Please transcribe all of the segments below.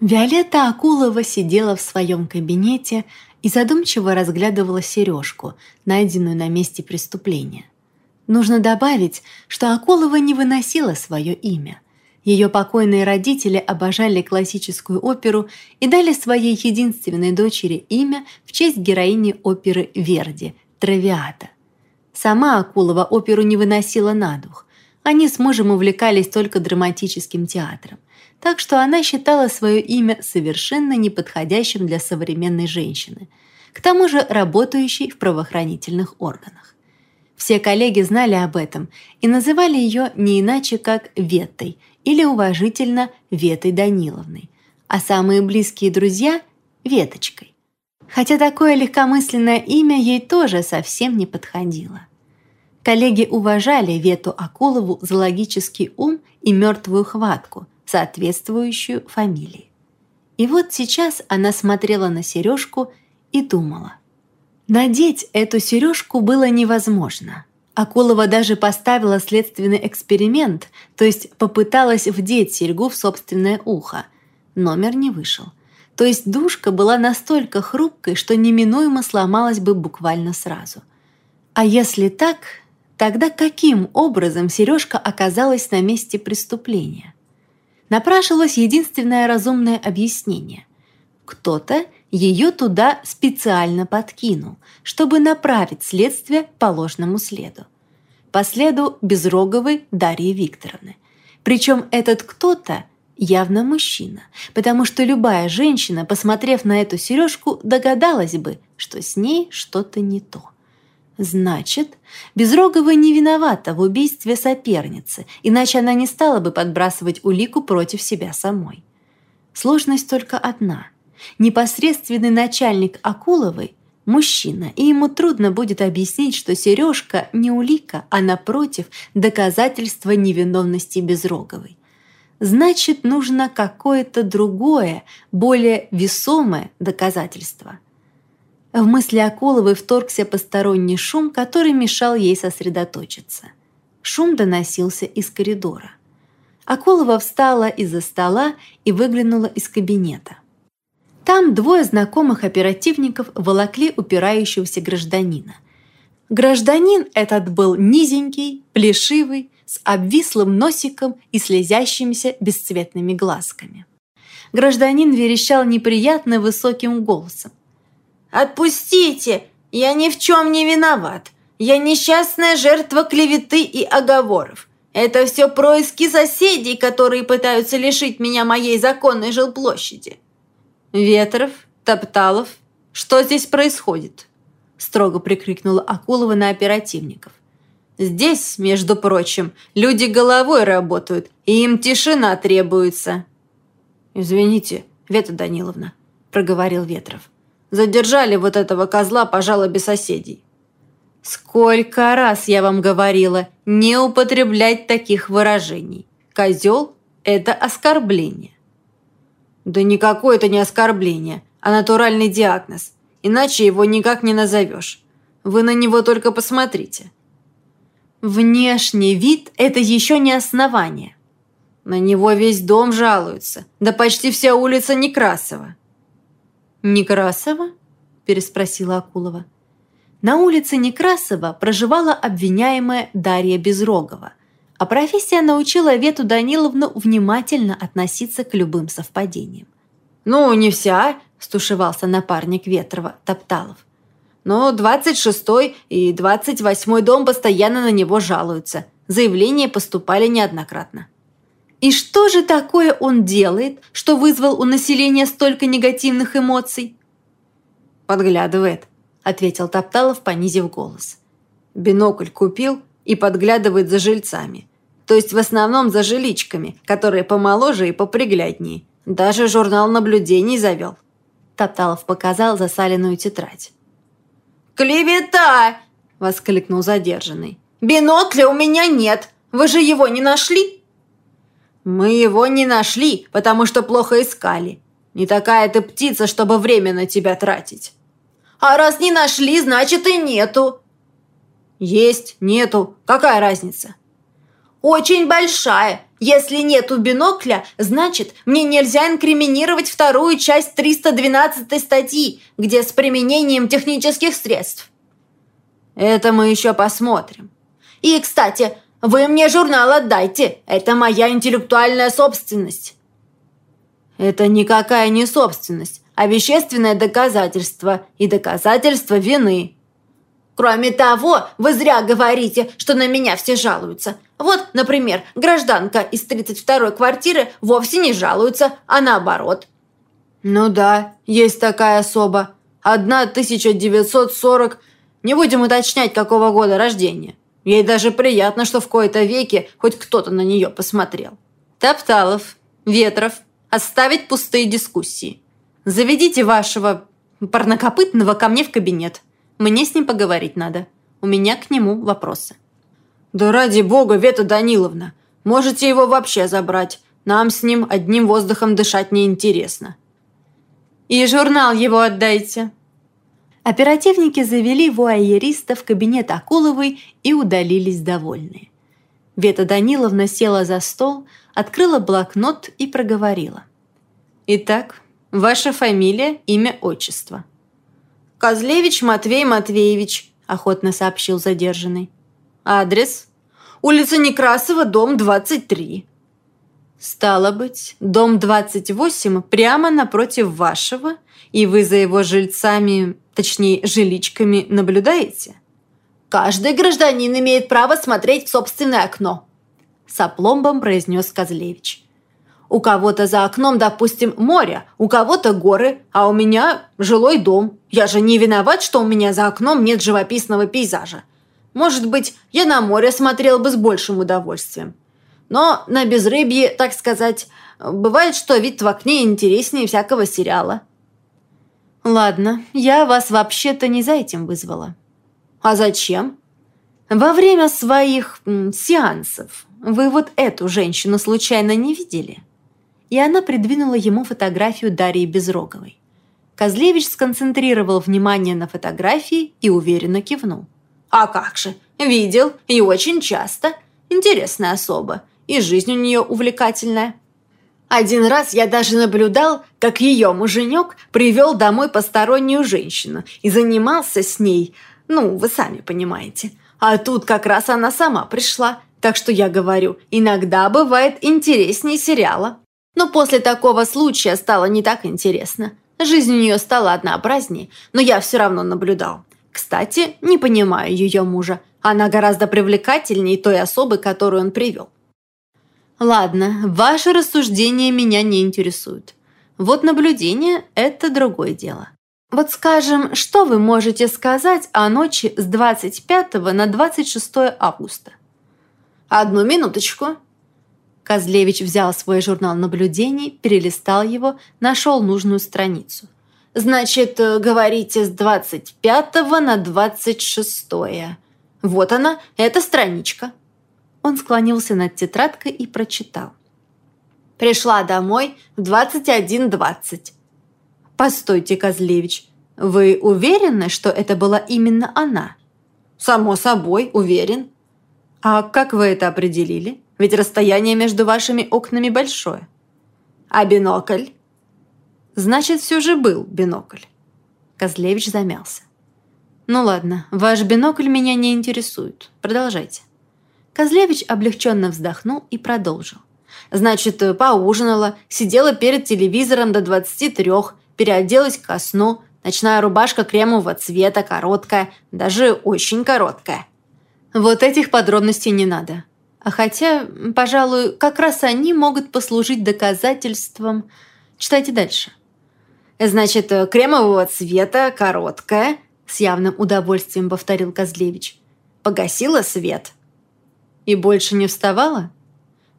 Виолетта Акулова сидела в своем кабинете и задумчиво разглядывала сережку, найденную на месте преступления. Нужно добавить, что Акулова не выносила свое имя. Ее покойные родители обожали классическую оперу и дали своей единственной дочери имя в честь героини оперы Верди – Травиата. Сама Акулова оперу не выносила на дух. Они с мужем увлекались только драматическим театром так что она считала свое имя совершенно неподходящим для современной женщины, к тому же работающей в правоохранительных органах. Все коллеги знали об этом и называли ее не иначе, как Веттой или уважительно Ветой Даниловной, а самые близкие друзья – Веточкой. Хотя такое легкомысленное имя ей тоже совсем не подходило. Коллеги уважали Вету Акулову за логический ум и мертвую хватку – соответствующую фамилии. И вот сейчас она смотрела на сережку и думала. Надеть эту сережку было невозможно. Акулова даже поставила следственный эксперимент, то есть попыталась вдеть серьгу в собственное ухо. Номер не вышел. То есть душка была настолько хрупкой, что неминуемо сломалась бы буквально сразу. А если так, тогда каким образом сережка оказалась на месте преступления? Напрашивалось единственное разумное объяснение. Кто-то ее туда специально подкинул, чтобы направить следствие по ложному следу. По следу Безроговой Дарьи Викторовны. Причем этот кто-то явно мужчина, потому что любая женщина, посмотрев на эту сережку, догадалась бы, что с ней что-то не то. Значит, Безрогова не виновата в убийстве соперницы, иначе она не стала бы подбрасывать улику против себя самой. Сложность только одна. Непосредственный начальник Акуловой – мужчина, и ему трудно будет объяснить, что сережка не улика, а напротив доказательство невиновности Безроговой. Значит, нужно какое-то другое, более весомое доказательство – в мысли Акуловой вторгся посторонний шум, который мешал ей сосредоточиться. Шум доносился из коридора. Акулова встала из-за стола и выглянула из кабинета. Там двое знакомых оперативников волокли упирающегося гражданина. Гражданин этот был низенький, плешивый, с обвислым носиком и слезящимися бесцветными глазками. Гражданин верещал неприятно высоким голосом. «Отпустите! Я ни в чем не виноват. Я несчастная жертва клеветы и оговоров. Это все происки соседей, которые пытаются лишить меня моей законной жилплощади». «Ветров, Топталов, что здесь происходит?» строго прикрикнула Акулова на оперативников. «Здесь, между прочим, люди головой работают, и им тишина требуется». «Извините, Вета Даниловна», – проговорил Ветров. Задержали вот этого козла по жалобе соседей. Сколько раз я вам говорила не употреблять таких выражений. Козел – это оскорбление. Да никакое это не оскорбление, а натуральный диагноз. Иначе его никак не назовешь. Вы на него только посмотрите. Внешний вид – это еще не основание. На него весь дом жалуется, да почти вся улица Некрасова. «Некрасова?» – переспросила Акулова. На улице Некрасова проживала обвиняемая Дарья Безрогова, а профессия научила Вету Даниловну внимательно относиться к любым совпадениям. «Ну, не вся», – стушевался напарник Ветрова, Топталов. «Но 26-й и 28-й дом постоянно на него жалуются. Заявления поступали неоднократно». И что же такое он делает, что вызвал у населения столько негативных эмоций? «Подглядывает», – ответил Топталов, понизив голос. «Бинокль купил и подглядывает за жильцами. То есть в основном за жиличками, которые помоложе и попригляднее. Даже журнал наблюдений завел». Топталов показал засаленную тетрадь. «Клевета!» – воскликнул задержанный. «Бинокля у меня нет! Вы же его не нашли?» «Мы его не нашли, потому что плохо искали. Не такая ты птица, чтобы время на тебя тратить». «А раз не нашли, значит и нету». «Есть, нету. Какая разница?» «Очень большая. Если нету бинокля, значит, мне нельзя инкриминировать вторую часть 312 статьи, где с применением технических средств. Это мы еще посмотрим. И, кстати, вы мне журнал отдайте. Это моя интеллектуальная собственность. Это никакая не собственность, а вещественное доказательство и доказательство вины. Кроме того, вы зря говорите, что на меня все жалуются. Вот, например, гражданка из 32-й квартиры вовсе не жалуется, а наоборот. Ну да, есть такая особа. Одна 1940, не будем уточнять, какого года рождения. Ей даже приятно, что в кои-то веке хоть кто-то на нее посмотрел. Топталов, Ветров, оставить пустые дискуссии. Заведите вашего парнокопытного ко мне в кабинет. Мне с ним поговорить надо. У меня к нему вопросы». «Да ради бога, Вета Даниловна, можете его вообще забрать. Нам с ним одним воздухом дышать неинтересно». «И журнал его отдайте». Оперативники завели вуайериста в кабинет Акуловой и удалились довольные. Вета Даниловна села за стол, открыла блокнот и проговорила. «Итак, ваша фамилия, имя, отчество». «Козлевич Матвей Матвеевич», – охотно сообщил задержанный. «Адрес? Улица Некрасова, дом 23». «Стало быть, дом 28 прямо напротив вашего, и вы за его жильцами, точнее, жиличками наблюдаете?» «Каждый гражданин имеет право смотреть в собственное окно», – с опломбом произнес Козлевич. У кого-то за окном, допустим, море, у кого-то горы, а у меня жилой дом. Я же не виноват, что у меня за окном нет живописного пейзажа. Может быть, я на море смотрел бы с большим удовольствием. Но на безрыбье, так сказать, бывает, что вид в окне интереснее всякого сериала. Ладно, я вас вообще-то не за этим вызвала. А зачем? Во время своих сеансов вы вот эту женщину случайно не видели? и она придвинула ему фотографию Дарьи Безроговой. Козлевич сконцентрировал внимание на фотографии и уверенно кивнул. «А как же! Видел, и очень часто. Интересная особа, и жизнь у нее увлекательная». Один раз я даже наблюдал, как ее муженек привел домой постороннюю женщину и занимался с ней, ну, вы сами понимаете. А тут как раз она сама пришла, так что я говорю, иногда бывает интереснее сериала. Но после такого случая стало не так интересно. Жизнь у нее стала однообразнее, но я все равно наблюдал. Кстати, не понимаю ее мужа. Она гораздо привлекательнее той особы, которую он привел. Ладно, ваши рассуждения меня не интересуют. Вот наблюдение – это другое дело. Вот скажем, что вы можете сказать о ночи с 25 на 26 августа? Одну минуточку. Козлевич взял свой журнал наблюдений, перелистал его, нашел нужную страницу. «Значит, говорите, с 25 на 26 -е. Вот она, эта страничка». Он склонился над тетрадкой и прочитал. «Пришла домой в 21.20». «Постойте, Козлевич, вы уверены, что это была именно она?» «Само собой, уверен». «А как вы это определили?» Ведь расстояние между вашими окнами большое. А бинокль? Значит, все же был бинокль. Козлевич замялся. Ну ладно, ваш бинокль меня не интересует. Продолжайте. Козлевич облегченно вздохнул и продолжил. Значит, поужинала, сидела перед телевизором до 23, переоделась ко сну, ночная рубашка кремового цвета, короткая, даже очень короткая. Вот этих подробностей не надо. А хотя, пожалуй, как раз они могут послужить доказательством. Читайте дальше. «Значит, кремового цвета, короткая», — с явным удовольствием повторил Козлевич. «Погасила свет». «И больше не вставала?»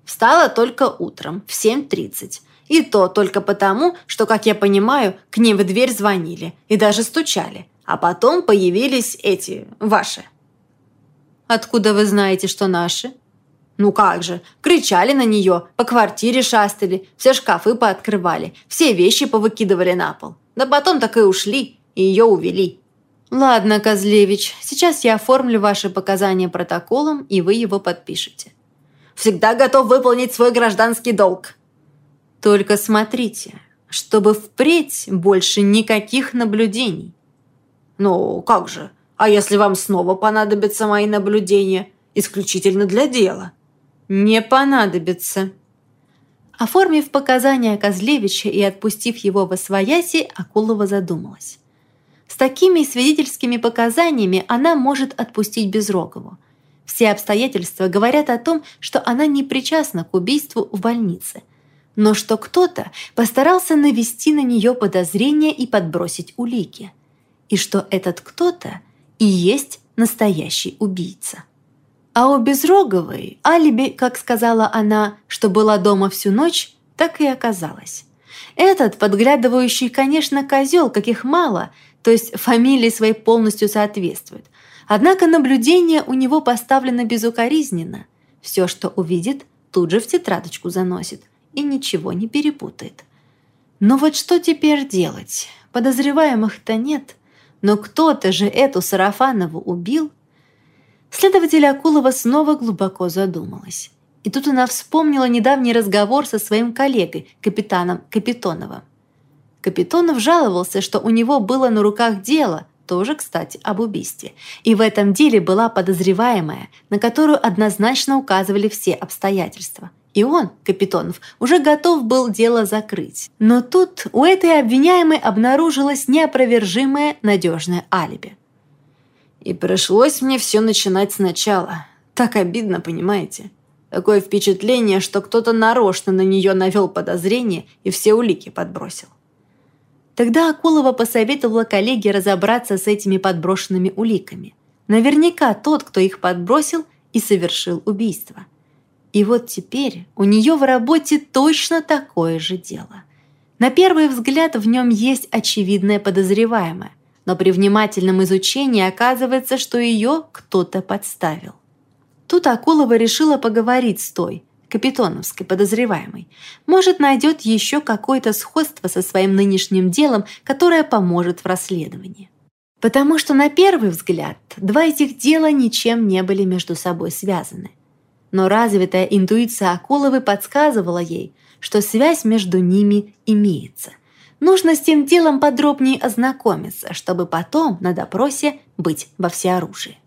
«Встала только утром, в 7.30. И то только потому, что, как я понимаю, к ним в дверь звонили и даже стучали. А потом появились эти, ваши». «Откуда вы знаете, что наши?» Ну как же, кричали на нее, по квартире шастали, все шкафы пооткрывали, все вещи повыкидывали на пол. Да потом так и ушли, и ее увели. Ладно, Козлевич, сейчас я оформлю ваши показания протоколом, и вы его подпишете. Всегда готов выполнить свой гражданский долг». «Только смотрите, чтобы впредь больше никаких наблюдений». «Ну, как же? А если вам снова понадобятся мои наблюдения? Исключительно для дела?» «Не понадобится». Оформив показания Козлевича и отпустив его во свояси, Акулова задумалась. С такими свидетельскими показаниями она может отпустить Безрогову. Все обстоятельства говорят о том, что она не причастна к убийству в больнице, но что кто-то постарался навести на нее подозрения и подбросить улики, и что этот кто-то и есть настоящий убийца. А у Безроговой алиби, как сказала она, что была дома всю ночь, так и оказалось. Этот подглядывающий, конечно, козел, каких мало, то есть фамилии своей полностью соответствует. Однако наблюдение у него поставлено безукоризненно. Все, что увидит, тут же в тетрадочку заносит и ничего не перепутает. Но вот что теперь делать? Подозреваемых-то нет, но кто-то же эту Сарафанову убил – Следователь Акулова снова глубоко задумалась. И тут она вспомнила недавний разговор со своим коллегой, капитаном Капитоновым. Капитонов жаловался, что у него было на руках дело, тоже, кстати, об убийстве. И в этом деле была подозреваемая, на которую однозначно указывали все обстоятельства. И он, Капитонов, уже готов был дело закрыть. Но тут у этой обвиняемой обнаружилось неопровержимое надежное алиби. И пришлось мне все начинать сначала. Так обидно, понимаете? Такое впечатление, что кто-то нарочно на нее навел подозрение и все улики подбросил. Тогда Акулова посоветовала коллеге разобраться с этими подброшенными уликами. Наверняка тот, кто их подбросил и совершил убийство. И вот теперь у нее в работе точно такое же дело. На первый взгляд в нем есть очевидное подозреваемое но при внимательном изучении оказывается, что ее кто-то подставил. Тут Акулова решила поговорить с той, капитоновской подозреваемой. Может, найдет еще какое-то сходство со своим нынешним делом, которое поможет в расследовании. Потому что на первый взгляд два этих дела ничем не были между собой связаны. Но развитая интуиция Акуловой подсказывала ей, что связь между ними имеется – Нужно с тем делом подробнее ознакомиться, чтобы потом на допросе быть во всеоружии.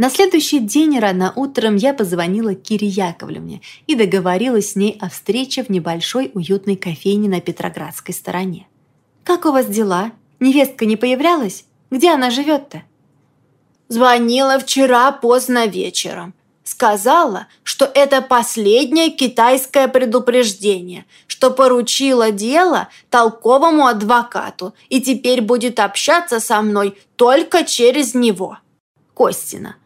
На следующий день рано утром я позвонила Кире Яковлевне и договорилась с ней о встрече в небольшой уютной кофейне на Петроградской стороне. «Как у вас дела? Невестка не появлялась? Где она живет-то?» «Звонила вчера поздно вечером. Сказала, что это последнее китайское предупреждение, что поручила дело толковому адвокату и теперь будет общаться со мной только через него. Костина.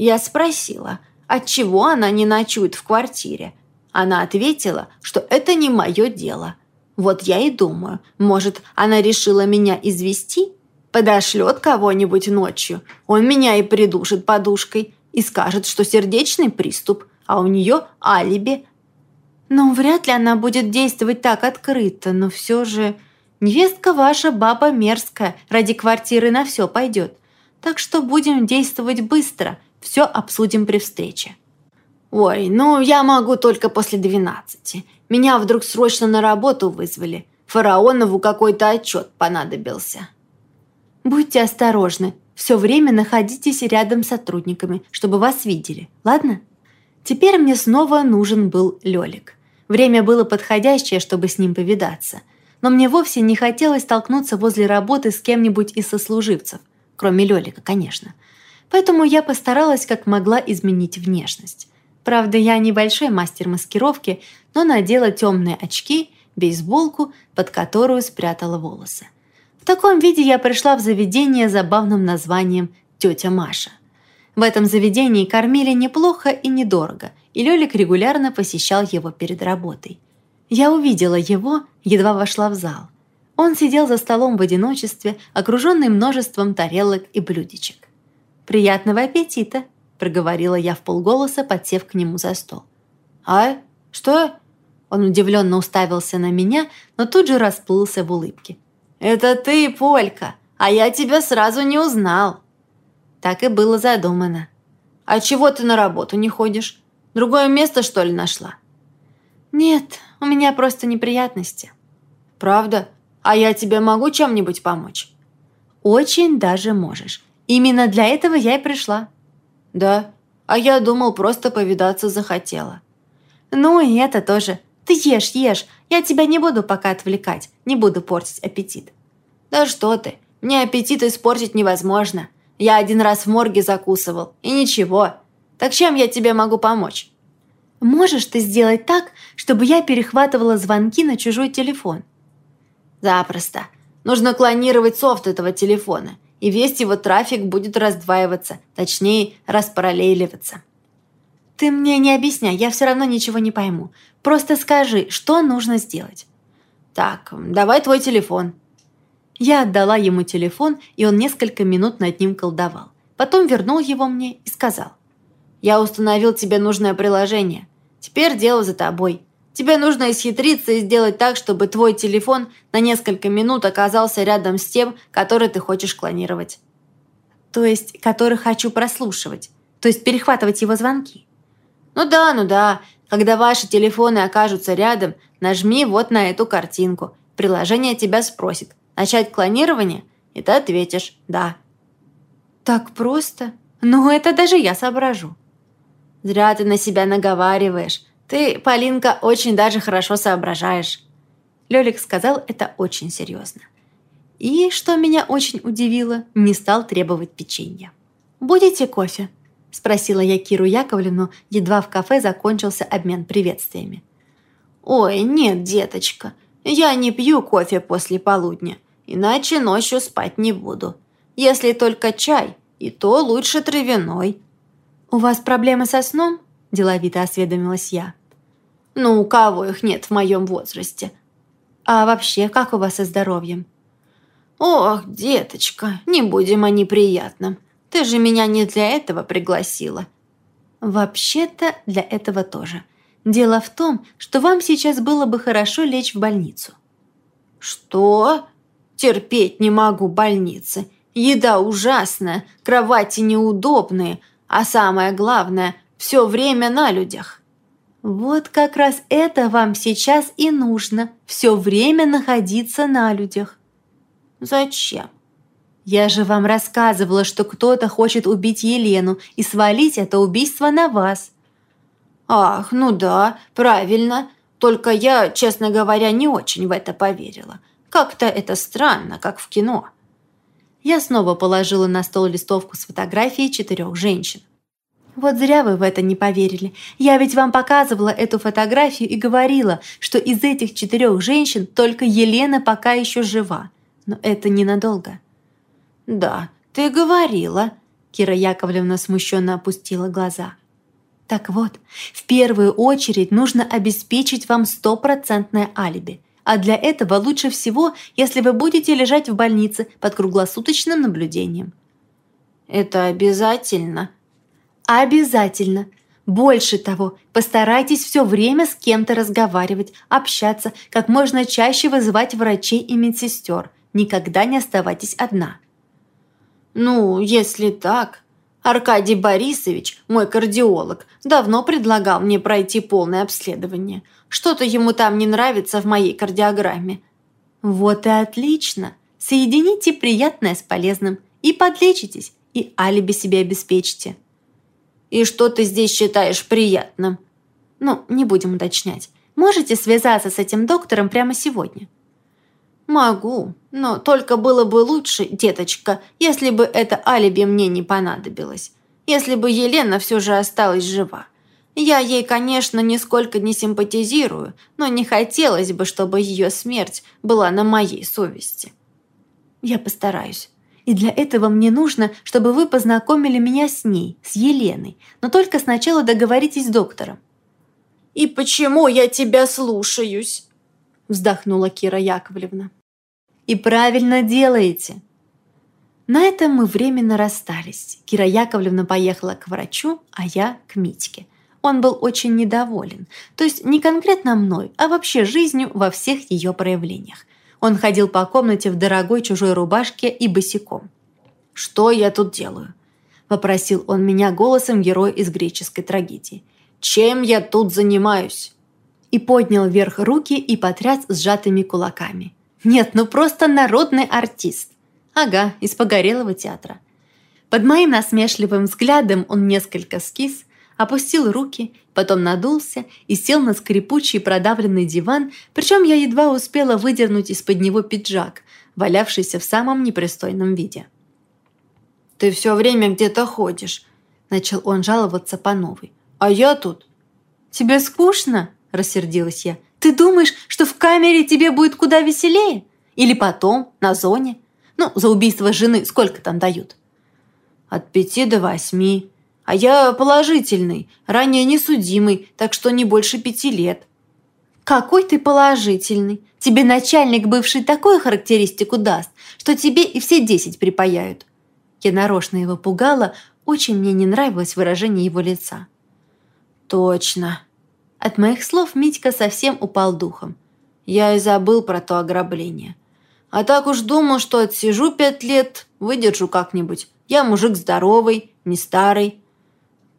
Я спросила, отчего она не ночует в квартире. Она ответила, что это не мое дело. Вот я и думаю, может, она решила меня извести? Подошлет кого-нибудь ночью, он меня и придушит подушкой – и скажет, что сердечный приступ, а у нее алиби. Ну, вряд ли она будет действовать так открыто, но все же... Невестка ваша баба мерзкая, ради квартиры на все пойдет. Так что будем действовать быстро, все обсудим при встрече. Ой, ну я могу только после двенадцати. Меня вдруг срочно на работу вызвали. Фараонову какой-то отчет понадобился. Будьте осторожны, все время находитесь рядом с сотрудниками, чтобы вас видели, ладно? Теперь мне снова нужен был Лёлик. Время было подходящее, чтобы с ним повидаться. Но мне вовсе не хотелось столкнуться возле работы с кем-нибудь из сослуживцев, кроме Лёлика, конечно. Поэтому я постаралась как могла изменить внешность. Правда, я небольшой мастер маскировки, но надела темные очки, бейсболку, под которую спрятала волосы. В таком виде я пришла в заведение с забавным названием «Тетя Маша». В этом заведении кормили неплохо и недорого, и Лёлик регулярно посещал его перед работой. Я увидела его, едва вошла в зал. Он сидел за столом в одиночестве, окруженный множеством тарелок и блюдечек. «Приятного аппетита!» – проговорила я в полголоса, подсев к нему за стол. «А? Что?» Он удивленно уставился на меня, но тут же расплылся в улыбке. «Это ты, Полька, а я тебя сразу не узнал». Так и было задумано. «А чего ты на работу не ходишь? Другое место, что ли, нашла?» «Нет, у меня просто неприятности». «Правда? А я тебе могу чем-нибудь помочь?» «Очень даже можешь. Именно для этого я и пришла». «Да? А я думал, просто повидаться захотела». «Ну и это тоже. Ты ешь, ешь. Я тебя не буду пока отвлекать. Не буду портить аппетит». «Да что ты. Мне аппетит испортить невозможно. Я один раз в морге закусывал. И ничего. Так чем я тебе могу помочь?» «Можешь ты сделать так, чтобы я перехватывала звонки на чужой телефон?» «Запросто. Нужно клонировать софт этого телефона, и весь его трафик будет раздваиваться, точнее, распараллеливаться». «Ты мне не объясняй, я все равно ничего не пойму. Просто скажи, что нужно сделать?» «Так, давай твой телефон». Я отдала ему телефон, и он несколько минут над ним колдовал. Потом вернул его мне и сказал. «Я установил тебе нужное приложение. Теперь дело за тобой. Тебе нужно исхитриться и сделать так, чтобы твой телефон на несколько минут оказался рядом с тем, который ты хочешь клонировать». «То есть, который хочу прослушивать? То есть перехватывать его звонки?» Ну да, ну да. Когда ваши телефоны окажутся рядом, нажми вот на эту картинку. Приложение тебя спросит. Начать клонирование? И ты ответишь «да». Так просто? Ну, это даже я соображу. Зря ты на себя наговариваешь. Ты, Полинка, очень даже хорошо соображаешь. Лёлик сказал это очень серьезно. И, что меня очень удивило, не стал требовать печенья. «Будете кофе?» – спросила я Киру Яковлевну, едва в кафе закончился обмен приветствиями. «Ой, нет, деточка, я не пью кофе после полудня, иначе ночью спать не буду. Если только чай, и то лучше травяной». «У вас проблемы со сном?» – деловито осведомилась я. «Ну, у кого их нет в моем возрасте?» «А вообще, как у вас со здоровьем?» «Ох, деточка, не будем о неприятном. Ты же меня не для этого пригласила». «Вообще-то для этого тоже. Дело в том, что вам сейчас было бы хорошо лечь в больницу». «Что? Терпеть не могу больницы. Еда ужасная, кровати неудобные, а самое главное, все время на людях». «Вот как раз это вам сейчас и нужно, все время находиться на людях». «Зачем?» Я же вам рассказывала, что кто-то хочет убить Елену и свалить это убийство на вас». «Ах, ну да, правильно. Только я, честно говоря, не очень в это поверила. Как-то это странно, как в кино». Я снова положила на стол листовку с фотографией четырех женщин. Вот зря вы в это не поверили. Я ведь вам показывала эту фотографию и говорила, что из этих четырех женщин только Елена пока еще жива. Но это ненадолго. «Да, ты говорила», – Кира Яковлевна смущенно опустила глаза. «Так вот, в первую очередь нужно обеспечить вам стопроцентное алиби. А для этого лучше всего, если вы будете лежать в больнице под круглосуточным наблюдением». «Это обязательно?» «Обязательно. Больше того, постарайтесь все время с кем-то разговаривать, общаться, как можно чаще вызывать врачей и медсестер. Никогда не оставайтесь одна». «Ну, если так...» Аркадий Борисович, мой кардиолог, давно предлагал мне пройти полное обследование. Что-то ему там не нравится в моей кардиограмме. Вот и отлично. Соедините приятное с полезным. И подлечитесь, и алиби себе обеспечьте. И что ты здесь считаешь приятным? Ну, не будем уточнять. Можете связаться с этим доктором прямо сегодня? «Могу, но только было бы лучше, деточка, если бы это алиби мне не понадобилось. Если бы Елена все же осталась жива. Я ей, конечно, нисколько не симпатизирую, но не хотелось бы, чтобы ее смерть была на моей совести». «Я постараюсь. И для этого мне нужно, чтобы вы познакомили меня с ней, с Еленой, но только сначала договоритесь с доктором». «И почему я тебя слушаюсь?» вздохнула Кира Яковлевна. И правильно делаете. На этом мы временно расстались. Кира Яковлевна поехала к врачу, а я к Митьке. Он был очень недоволен. То есть не конкретно мной, а вообще жизнью во всех ее проявлениях. Он ходил по комнате в дорогой чужой рубашке и босиком. «Что я тут делаю?» – вопросил он меня голосом героя из греческой трагедии. чем я тут занимаюсь?» И поднял вверх руки и потряс сжатыми кулаками. «Нет, ну просто народный артист!» «Ага, из погорелого театра». Под моим насмешливым взглядом он несколько скис, опустил руки, потом надулся и сел на скрипучий продавленный диван, причем я едва успела выдернуть из-под него пиджак, валявшийся в самом непристойном виде. «Ты все время где-то ходишь», – начал он жаловаться по новой. «А я тут». «Тебе скучно?» – рассердилась я. «Ты думаешь, что в камере тебе будет куда веселее? Или потом, на зоне? Ну, за убийство жены сколько там дают?» «От пяти до восьми. А я положительный, ранее несудимый, так что не больше пяти лет». «Какой ты положительный! Тебе начальник бывший такую характеристику даст, что тебе и все десять припаяют». Я нарочно его пугала, очень мне не нравилось выражение его лица. «Точно!» От моих слов Митька совсем упал духом. Я и забыл про то ограбление. А так уж думал, что отсижу пять лет, выдержу как-нибудь. Я мужик здоровый, не старый.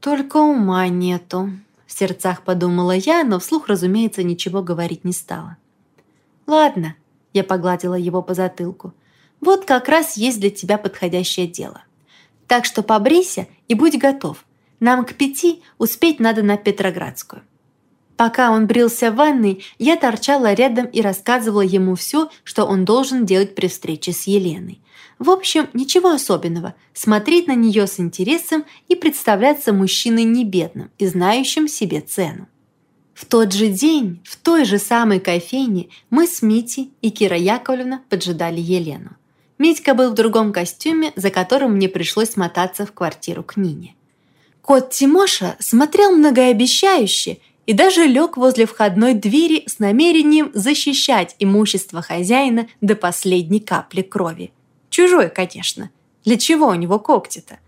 Только ума нету, в сердцах подумала я, но вслух, разумеется, ничего говорить не стала. Ладно, я погладила его по затылку. Вот как раз есть для тебя подходящее дело. Так что побрейся и будь готов. Нам к пяти успеть надо на Петроградскую. Пока он брился в ванной, я торчала рядом и рассказывала ему все, что он должен делать при встрече с Еленой. В общем, ничего особенного. Смотреть на нее с интересом и представляться мужчиной небедным и знающим себе цену. В тот же день, в той же самой кофейне, мы с Митей и Кира Яковлевна поджидали Елену. Митька был в другом костюме, за которым мне пришлось мотаться в квартиру к Нине. Кот Тимоша смотрел многообещающе и даже лег возле входной двери с намерением защищать имущество хозяина до последней капли крови. Чужой, конечно. Для чего у него когти-то?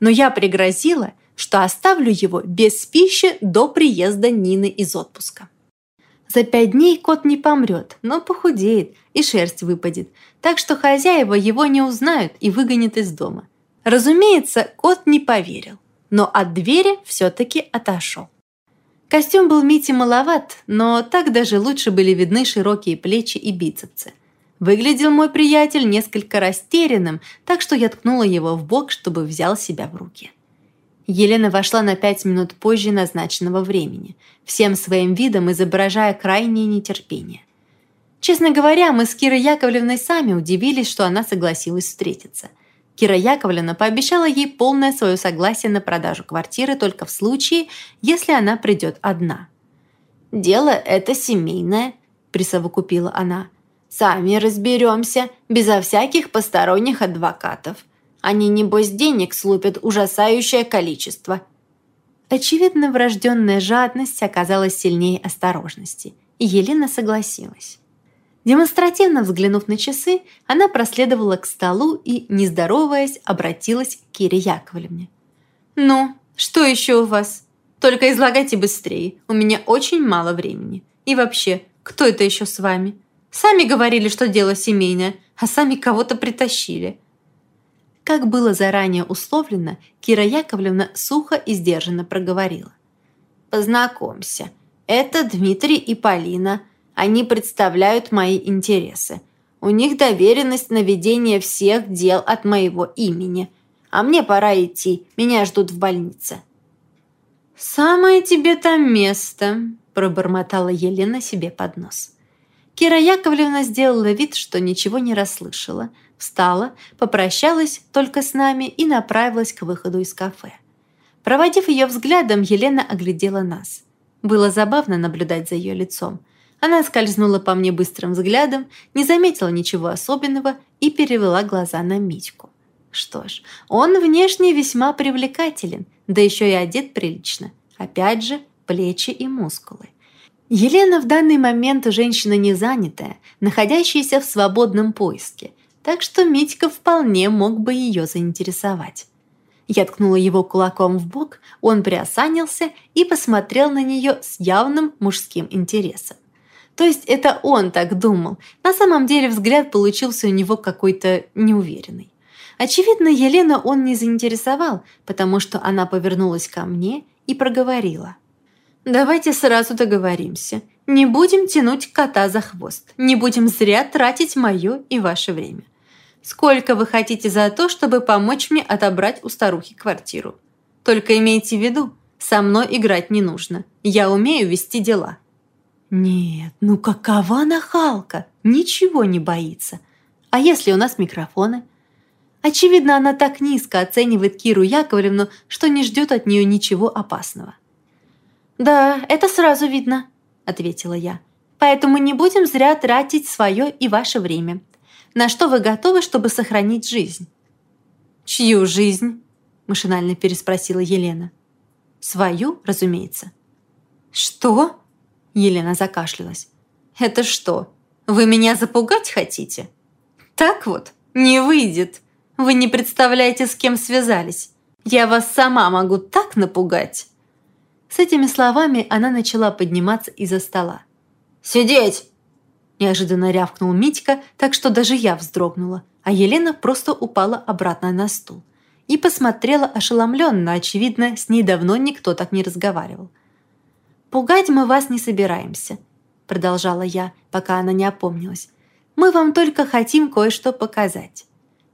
Но я пригрозила, что оставлю его без пищи до приезда Нины из отпуска. За пять дней кот не помрет, но похудеет и шерсть выпадет, так что хозяева его не узнают и выгонят из дома. Разумеется, кот не поверил, но от двери все-таки отошел. Костюм был Мити маловат, но так даже лучше были видны широкие плечи и бицепсы. Выглядел мой приятель несколько растерянным, так что я ткнула его в бок, чтобы взял себя в руки. Елена вошла на пять минут позже назначенного времени, всем своим видом изображая крайнее нетерпение. Честно говоря, мы с Кирой Яковлевной сами удивились, что она согласилась встретиться. Кира Яковлевна пообещала ей полное свое согласие на продажу квартиры только в случае, если она придет одна. «Дело это семейное», – присовокупила она. «Сами разберемся, безо всяких посторонних адвокатов. Они, небось, денег слупят ужасающее количество». Очевидно, врожденная жадность оказалась сильнее осторожности, и Елена согласилась. Демонстративно взглянув на часы, она проследовала к столу и, не здороваясь, обратилась к Кире Яковлевне. «Ну, что еще у вас? Только излагайте быстрее, у меня очень мало времени. И вообще, кто это еще с вами? Сами говорили, что дело семейное, а сами кого-то притащили». Как было заранее условлено, Кира Яковлевна сухо и сдержанно проговорила. «Познакомься, это Дмитрий и Полина – они представляют мои интересы. У них доверенность на ведение всех дел от моего имени. А мне пора идти, меня ждут в больнице». «Самое тебе там место», – пробормотала Елена себе под нос. Кира Яковлевна сделала вид, что ничего не расслышала, встала, попрощалась только с нами и направилась к выходу из кафе. Проводив ее взглядом, Елена оглядела нас. Было забавно наблюдать за ее лицом. Она скользнула по мне быстрым взглядом, не заметила ничего особенного и перевела глаза на Митьку. Что ж, он внешне весьма привлекателен, да еще и одет прилично. Опять же, плечи и мускулы. Елена в данный момент женщина не занятая, находящаяся в свободном поиске, так что Митька вполне мог бы ее заинтересовать. Я ткнула его кулаком в бок, он приосанился и посмотрел на нее с явным мужским интересом. То есть это он так думал. На самом деле взгляд получился у него какой-то неуверенный. Очевидно, Елену он не заинтересовал, потому что она повернулась ко мне и проговорила. Давайте сразу договоримся. Не будем тянуть кота за хвост. Не будем зря тратить мое и ваше время. Сколько вы хотите за то, чтобы помочь мне отобрать у старухи квартиру? Только имейте в виду, со мной играть не нужно. Я умею вести дела». «Нет, ну какова нахалка? Ничего не боится. А если у нас микрофоны?» Очевидно, она так низко оценивает Киру Яковлевну, что не ждет от нее ничего опасного. «Да, это сразу видно», — ответила я. «Поэтому не будем зря тратить свое и ваше время. На что вы готовы, чтобы сохранить жизнь?» «Чью жизнь?» – машинально переспросила Елена. «Свою, разумеется». «Что?» – Елена закашлялась. «Это что, вы меня запугать хотите?» «Так вот, не выйдет. Вы не представляете, с кем связались. Я вас сама могу так напугать». С этими словами она начала подниматься из-за стола. «Сидеть!» Неожиданно рявкнул Митька, так что даже я вздрогнула, а Елена просто упала обратно на стул и посмотрела ошеломленно, очевидно, с ней давно никто так не разговаривал. «Пугать мы вас не собираемся», – продолжала я, пока она не опомнилась. «Мы вам только хотим кое-что показать.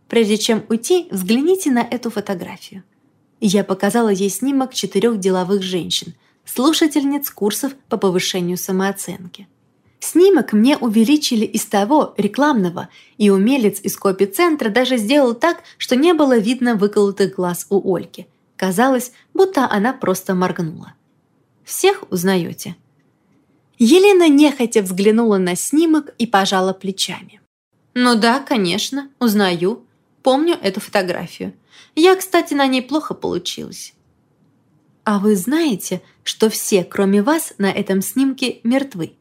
Прежде чем уйти, взгляните на эту фотографию». Я показала ей снимок четырех деловых женщин, слушательниц курсов по повышению самооценки. Снимок мне увеличили из того рекламного, и умелец из копи-центра даже сделал так, что не было видно выколотых глаз у Ольги. Казалось, будто она просто моргнула. «Всех узнаете?» Елена нехотя взглянула на снимок и пожала плечами. «Ну да, конечно, узнаю. Помню эту фотографию. Я, кстати, на ней плохо получилась». «А вы знаете, что все, кроме вас, на этом снимке мертвы?»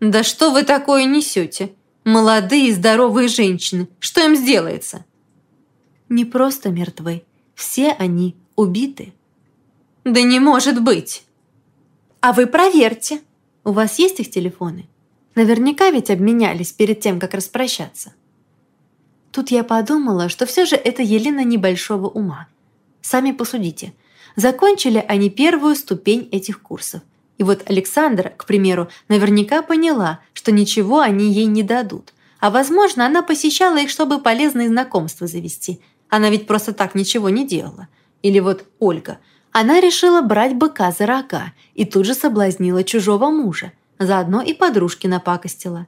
«Да что вы такое несете? Молодые и здоровые женщины. Что им сделается?» «Не просто мертвы. Все они убиты». «Да не может быть!» «А вы проверьте. У вас есть их телефоны? Наверняка ведь обменялись перед тем, как распрощаться». Тут я подумала, что все же это Елена небольшого ума. Сами посудите. Закончили они первую ступень этих курсов. И вот Александра, к примеру, наверняка поняла, что ничего они ей не дадут. А возможно, она посещала их, чтобы полезные знакомства завести. Она ведь просто так ничего не делала. Или вот Ольга. Она решила брать быка за рога и тут же соблазнила чужого мужа. Заодно и подружки напакостила.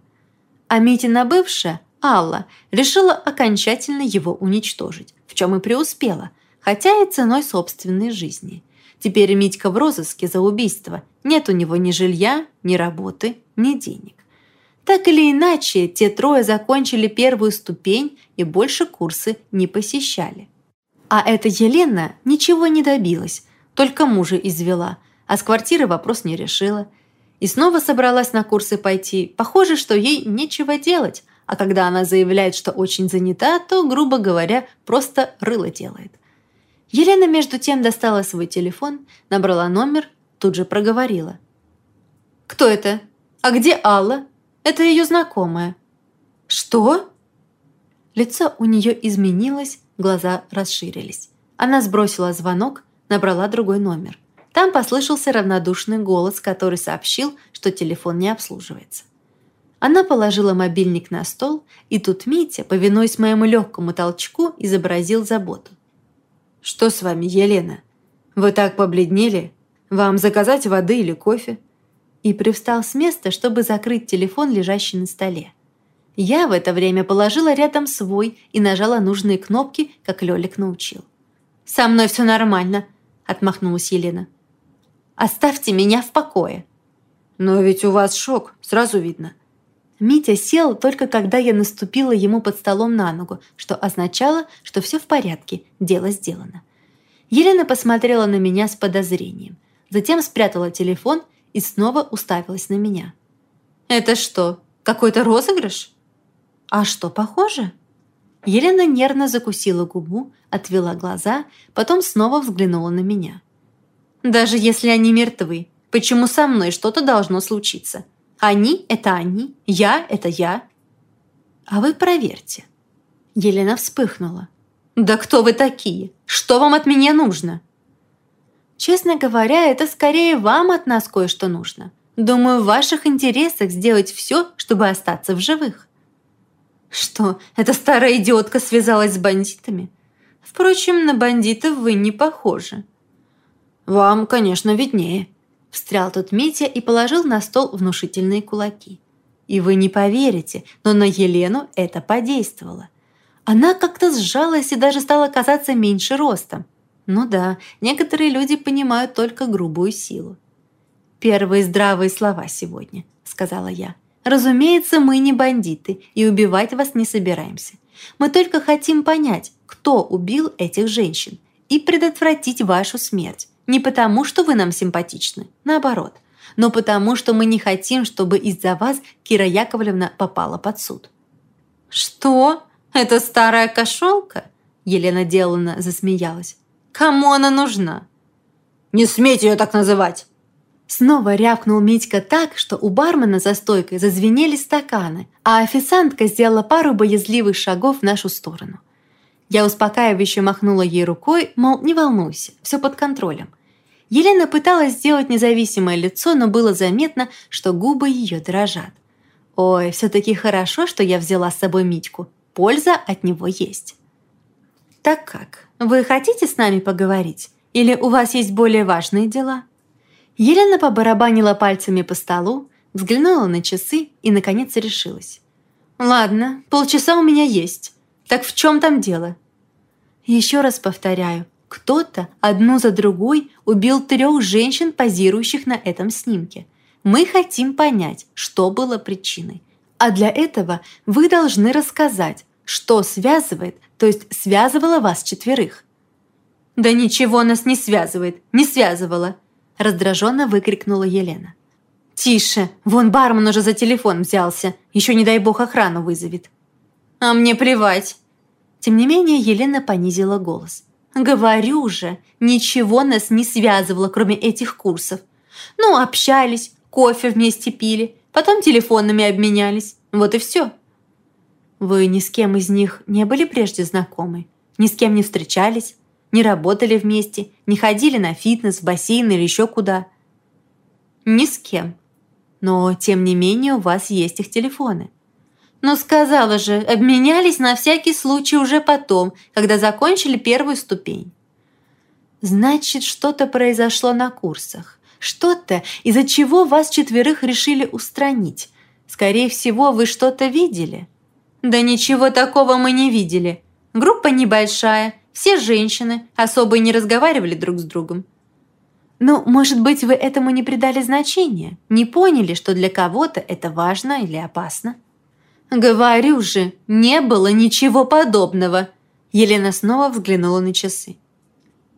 А Митина бывшая, Алла, решила окончательно его уничтожить, в чем и преуспела, хотя и ценой собственной жизни – Теперь Митька в розыске за убийство. Нет у него ни жилья, ни работы, ни денег. Так или иначе, те трое закончили первую ступень и больше курсы не посещали. А эта Елена ничего не добилась, только мужа извела, а с квартиры вопрос не решила. И снова собралась на курсы пойти. Похоже, что ей нечего делать, а когда она заявляет, что очень занята, то, грубо говоря, просто рыло делает. Елена между тем достала свой телефон, набрала номер, тут же проговорила. «Кто это? А где Алла? Это ее знакомая». «Что?» Лицо у нее изменилось, глаза расширились. Она сбросила звонок, набрала другой номер. Там послышался равнодушный голос, который сообщил, что телефон не обслуживается. Она положила мобильник на стол, и тут Митя, повинуясь моему легкому толчку, изобразил заботу. «Что с вами, Елена? Вы так побледнели? Вам заказать воды или кофе?» И привстал с места, чтобы закрыть телефон, лежащий на столе. Я в это время положила рядом свой и нажала нужные кнопки, как Лёлик научил. «Со мной все нормально», — отмахнулась Елена. «Оставьте меня в покое». «Но ведь у вас шок, сразу видно», Митя сел только когда я наступила ему под столом на ногу, что означало, что все в порядке, дело сделано. Елена посмотрела на меня с подозрением, затем спрятала телефон и снова уставилась на меня. «Это что, какой-то розыгрыш?» «А что, похоже?» Елена нервно закусила губу, отвела глаза, потом снова взглянула на меня. «Даже если они мертвы, почему со мной что-то должно случиться? Они – это они, я – это я. А вы проверьте. Елена вспыхнула. «Да кто вы такие? Что вам от меня нужно?» Честно говоря, это скорее вам от нас кое-что нужно. Думаю, в ваших интересах сделать все, чтобы остаться в живых». «Что, эта старая идиотка связалась с бандитами?» «Впрочем, на бандитов вы не похожи». «Вам, конечно, виднее», – встрял тут Митя и положил на стол внушительные кулаки. И вы не поверите, но на Елену это подействовало. Она как-то сжалась и даже стала казаться меньше ростом. Ну да, некоторые люди понимают только грубую силу. «Первые здравые слова сегодня», — сказала я. «Разумеется, мы не бандиты и убивать вас не собираемся. Мы только хотим понять, кто убил этих женщин, и предотвратить вашу смерть. Не потому, что вы нам симпатичны, наоборот, но потому, что мы не хотим, чтобы из-за вас Кира Яковлевна попала под суд». «Что? Это старая кошелка?» Елена Делана засмеялась. «Кому она нужна?» «Не смейте ее так называть!» Снова рявкнул Митька так, что у бармена за стойкой зазвенели стаканы, а официантка сделала пару боязливых шагов в нашу сторону. Я успокаивающе махнула ей рукой, мол, не волнуйся, все под контролем – Елена пыталась сделать независимое лицо, но было заметно, что губы ее дрожат. «Ой, все-таки хорошо, что я взяла с собой Митьку. Польза от него есть». «Так как? Вы хотите с нами поговорить? Или у вас есть более важные дела?» Елена побарабанила пальцами по столу, взглянула на часы и, наконец, решилась. «Ладно, полчаса у меня есть. Так в чем там дело?» «Еще раз повторяю, кто-то одну за другой убил трех женщин, позирующих на этом снимке. Мы хотим понять, что было причиной. А для этого вы должны рассказать, что связывает, то есть связывало вас четверых. «Да ничего нас не связывает, не связывало!» раздраженно выкрикнула Елена. «Тише! Вон бармен уже за телефон взялся. Еще, не дай бог, охрану вызовет». «А мне плевать!» Тем не менее, Елена понизила голос. Говорю же, ничего нас не связывало, кроме этих курсов. Ну, общались, кофе вместе пили, потом телефонами обменялись. Вот и все. Вы ни с кем из них не были прежде знакомы? Ни с кем не встречались? Не работали вместе? Не ходили на фитнес, в бассейн или еще куда? Ни с кем. Но, тем не менее, у вас есть их телефоны. Но сказала же, обменялись на всякий случай уже потом, когда закончили первую ступень. Значит, что-то произошло на курсах. Что-то, из-за чего вас четверых решили устранить. Скорее всего, вы что-то видели. Да ничего такого мы не видели. Группа небольшая, все женщины, особо и не разговаривали друг с другом. Ну, может быть, вы этому не придали значения, не поняли, что для кого-то это важно или опасно. «Говорю же, не было ничего подобного!» Елена снова взглянула на часы.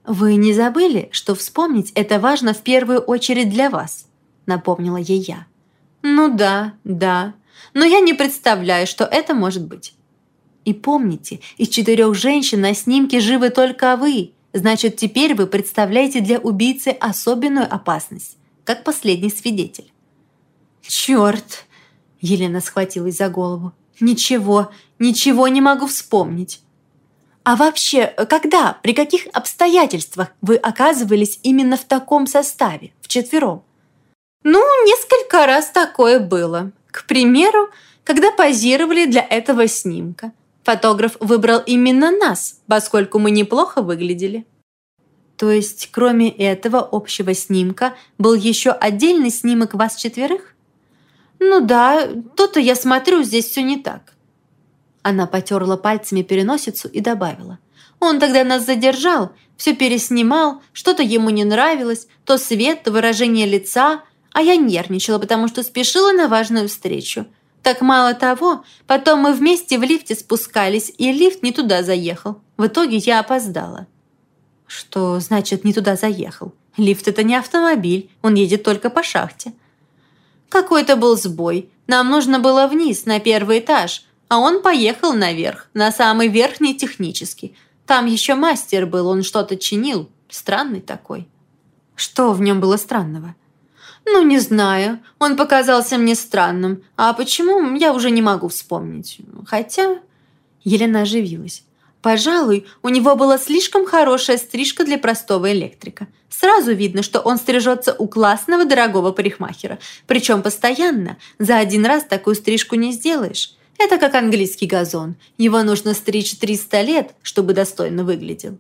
«Вы не забыли, что вспомнить это важно в первую очередь для вас?» Напомнила ей я. «Ну да, да, но я не представляю, что это может быть». «И помните, из четырех женщин на снимке живы только вы, значит, теперь вы представляете для убийцы особенную опасность, как последний свидетель». «Черт!» Елена схватилась за голову. «Ничего, ничего не могу вспомнить». «А вообще, когда, при каких обстоятельствах вы оказывались именно в таком составе, вчетвером?» «Ну, несколько раз такое было. К примеру, когда позировали для этого снимка. Фотограф выбрал именно нас, поскольку мы неплохо выглядели». «То есть, кроме этого общего снимка, был еще отдельный снимок вас четверых?» «Ну да, то-то я смотрю, здесь все не так». Она потерла пальцами переносицу и добавила. «Он тогда нас задержал, все переснимал, что-то ему не нравилось, то свет, то выражение лица, а я нервничала, потому что спешила на важную встречу. Так мало того, потом мы вместе в лифте спускались, и лифт не туда заехал. В итоге я опоздала». «Что значит не туда заехал? Лифт – это не автомобиль, он едет только по шахте». Какой-то был сбой. Нам нужно было вниз, на первый этаж, а он поехал наверх, на самый верхний технический. Там еще мастер был, он что-то чинил. Странный такой. Что в нем было странного? Ну, не знаю. Он показался мне странным. А почему, я уже не могу вспомнить. Хотя... Елена оживилась. Пожалуй, у него была слишком хорошая стрижка для простого электрика. Сразу видно, что он стрижется у классного дорогого парикмахера. Причем постоянно. За один раз такую стрижку не сделаешь. Это как английский газон. Его нужно стричь 300 лет, чтобы достойно выглядел.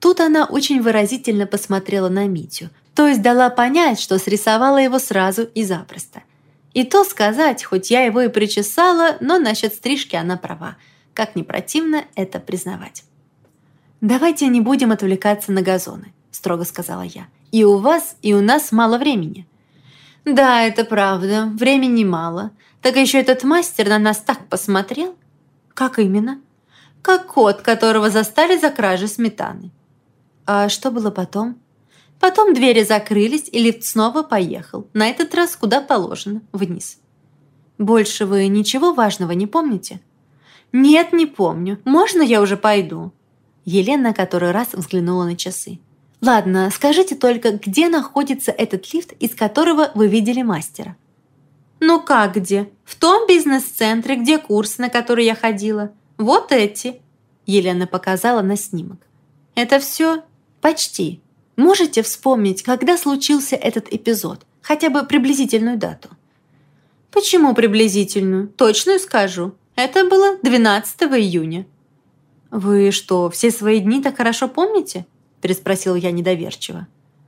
Тут она очень выразительно посмотрела на Митю, то есть дала понять, что срисовала его сразу и запросто. И то сказать, хоть я его и причесала, но насчет стрижки она права – как ни противно это признавать. «Давайте не будем отвлекаться на газоны», – строго сказала я. «И у вас, и у нас мало времени». «Да, это правда, времени мало. Так еще этот мастер на нас так посмотрел». «Как именно?» «Как кот, которого застали за кражей сметаны». «А что было потом?» Потом двери закрылись, и лифт снова поехал. На этот раз куда положено, вниз. «Больше вы ничего важного не помните?» «Нет, не помню. Можно я уже пойду?» Елена который раз взглянула на часы. «Ладно, скажите только, где находится этот лифт, из которого вы видели мастера?» «Ну как где? В том бизнес-центре, где курс, на который я ходила. Вот эти!» Елена показала на снимок. «Это все?» «Почти. Можете вспомнить, когда случился этот эпизод? Хотя бы приблизительную дату?» «Почему приблизительную? Точную скажу. Это было 12 июня. «Вы что, все свои дни так хорошо помните?» – переспросила я недоверчиво.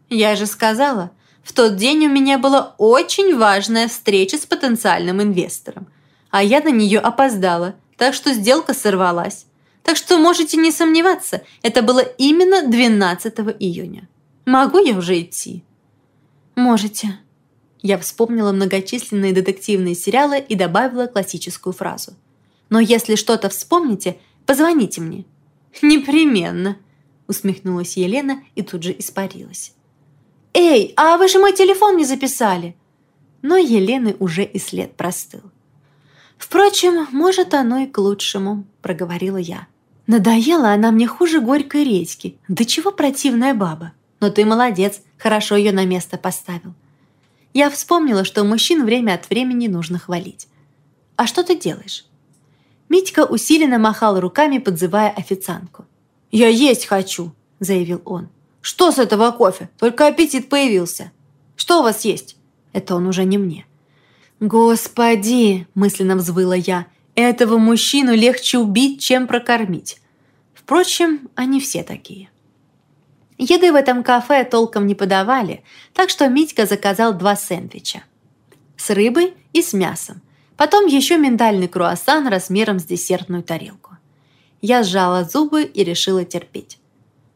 «Я же сказала, в тот день у меня была очень важная встреча с потенциальным инвестором, а я на нее опоздала, так что сделка сорвалась. Так что можете не сомневаться, это было именно 12 июня. Могу я уже идти?» «Можете». Я вспомнила многочисленные детективные сериалы и добавила классическую фразу – но если что-то вспомните, позвоните мне». «Непременно», — усмехнулась Елена и тут же испарилась. «Эй, а вы же мой телефон не записали!» Но Елены уже и след простыл. «Впрочем, может, оно и к лучшему», — проговорила я. «Надоела она мне хуже горькой редьки. Да чего противная баба. Но ты молодец, хорошо ее на место поставил». Я вспомнила, что мужчин время от времени нужно хвалить. «А что ты делаешь?» Митька усиленно махал руками, подзывая официантку. «Я есть хочу», – заявил он. «Что с этого кофе? Только аппетит появился. Что у вас есть?» Это он уже не мне. «Господи!» – мысленно взвыла я. «Этого мужчину легче убить, чем прокормить». Впрочем, они все такие. Еды в этом кафе толком не подавали, так что Митька заказал два сэндвича. С рыбой и с мясом. Потом еще миндальный круассан размером с десертную тарелку. Я сжала зубы и решила терпеть.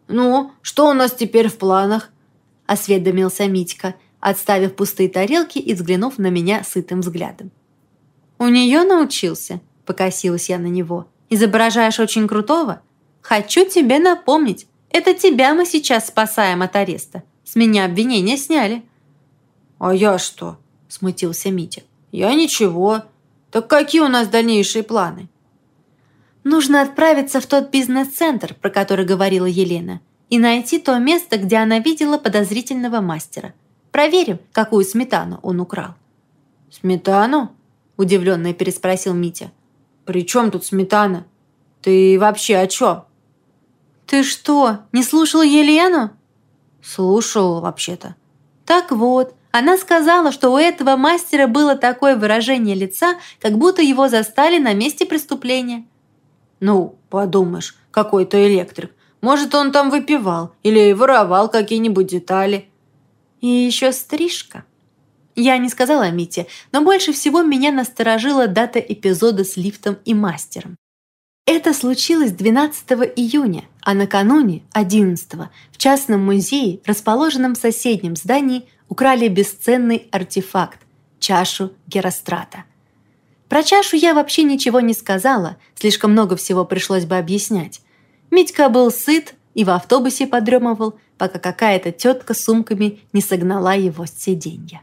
«Ну, что у нас теперь в планах?» – осведомился Митька, отставив пустые тарелки и взглянув на меня сытым взглядом. «У нее научился?» – покосилась я на него. «Изображаешь очень крутого? Хочу тебе напомнить, это тебя мы сейчас спасаем от ареста. С меня обвинения сняли». «А я что?» – смутился Митя. «Я ничего. Так какие у нас дальнейшие планы?» «Нужно отправиться в тот бизнес-центр, про который говорила Елена, и найти то место, где она видела подозрительного мастера. Проверим, какую сметану он украл». «Сметану?» – удивленно переспросил Митя. «При чем тут сметана? Ты вообще о чем?» «Ты что, не слушал Елену?» «Слушал, вообще-то». «Так вот, она сказала, что у этого мастера было такое выражение лица, как будто его застали на месте преступления. «Ну, подумаешь, какой-то электрик. Может, он там выпивал или воровал какие-нибудь детали». «И еще стрижка». Я не сказала Мите, но больше всего меня насторожила дата эпизода с лифтом и мастером. Это случилось 12 июня, а накануне, 11 в частном музее, расположенном в соседнем здании, украли бесценный артефакт – чашу Герострата. Про чашу я вообще ничего не сказала, слишком много всего пришлось бы объяснять. Митька был сыт и в автобусе подремывал, пока какая-то тетка сумками не согнала его с сиденья.